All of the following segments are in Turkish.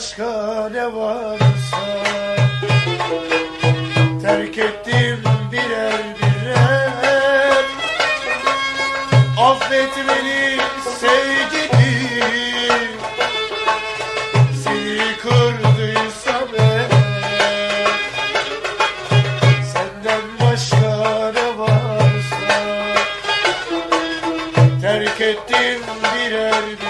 başka ne varsa Terk ettim birer birer. Affet beni sevgilim. Seni kırdıysam eğer Senden başka ne varsa Terk ettim birer birer.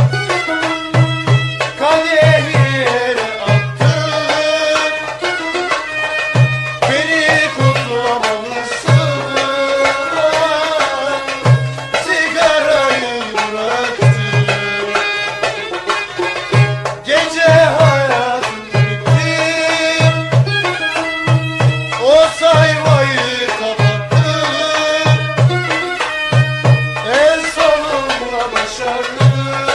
Amém.